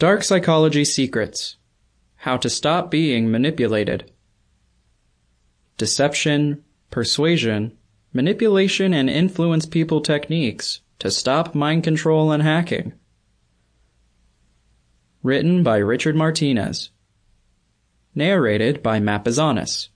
Dark Psychology Secrets How to Stop Being Manipulated. Deception, persuasion, manipulation, and influence people techniques to stop mind control and hacking. Written by Richard Martinez. Narrated by Mapizanis.